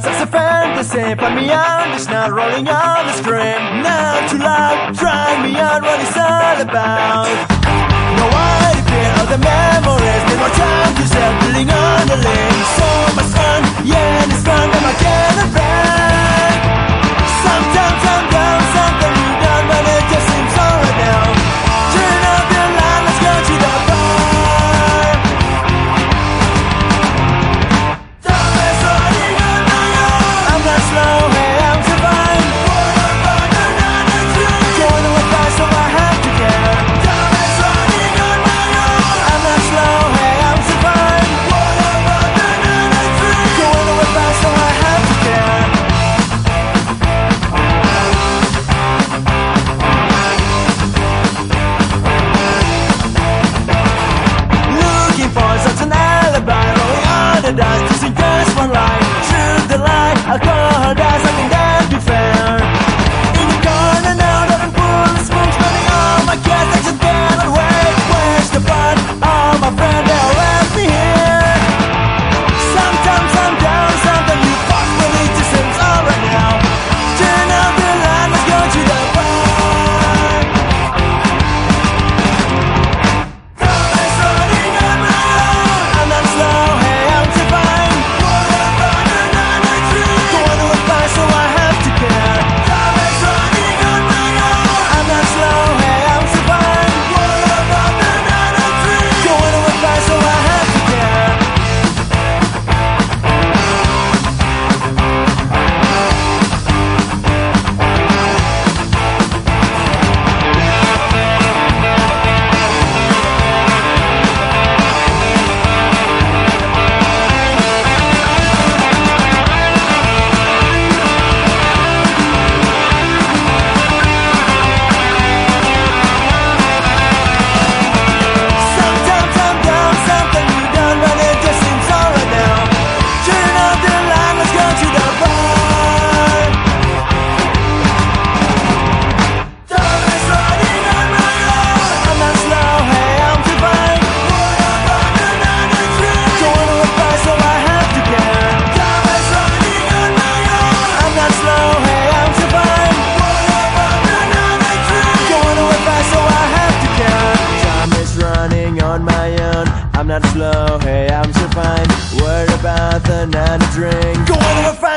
sounds as a fantasy Find me out, it's not rolling on the screen Now too loud, try me out what it's all about. No idea of the memories No more time to sell, building on the links I'll Aku datang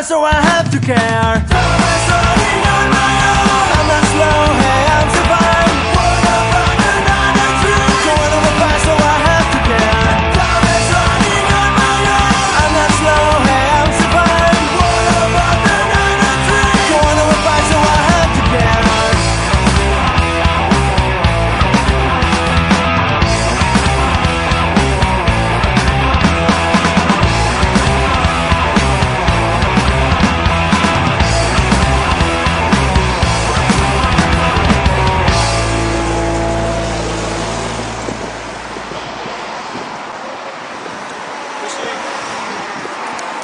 so I have to care.